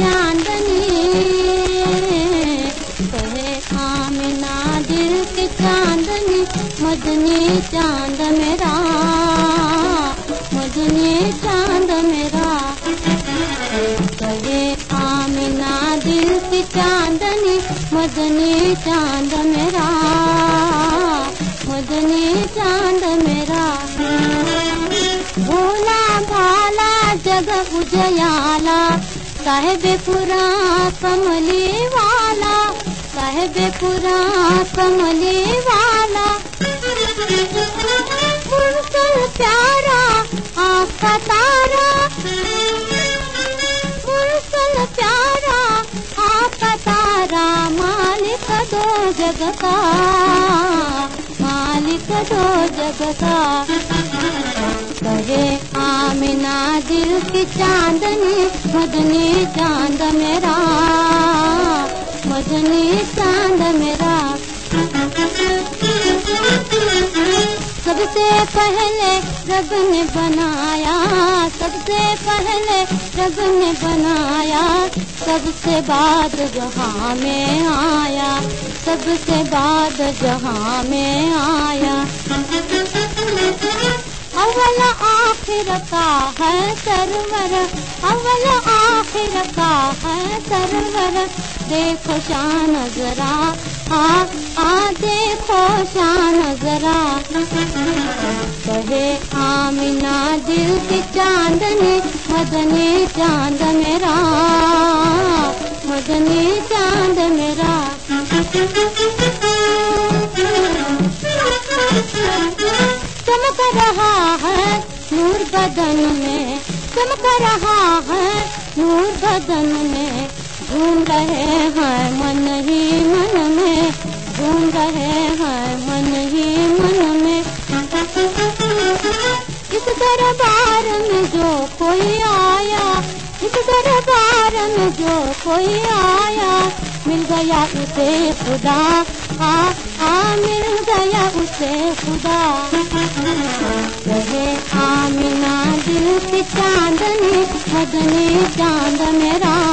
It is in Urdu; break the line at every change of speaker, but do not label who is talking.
چاندنی کہے آمنا دل کے چاندنی مدنی چاند میرا۔ مدنی چاند میرا۔ کہے آمنا دل کے چاندنی مدنی چاند میرا۔ مدنی چاند میرا۔ بھولا بھالا جگ صاحب پورا کملی والا، صاحب پورا کملی والا۔ مرسل پیارا، آپ کا تارا۔ مرسل پیارا، آپ کا تارا۔ مالک دو جگ کا، مالک دو جگ کا۔ دل کی چاندنی مدنی چاند میرا، مدنی چاند میرا۔ سب سے پہلے رب نے بنایا، سب سے پہلے رب نے بنایا، سب سے بعد جہاں میں آیا، سب سے بعد جہاں میں آیا۔ کا ہے سرور، اول آخر کا ہے سرور۔ دیکھو شان ذرا آ آ دیکھو شان ذرا۔ کہے آمنا دل کی چاندنی مدنی چاند میرا مدنی چاند میرا چمک رہا ہے نور بدن میں چمک رہا ہے، نور بدن میں گھوم رہے ہیں من ہی من میں، گھوم رہے ہیں من ہی من میں۔ اس دربار میں جو کوئی آیا، اس دربار میں جو کوئی آیا، مل گیا اسے خدا آ آ مل گیا اسے خدا۔ چاندنی مدنی چاند میرا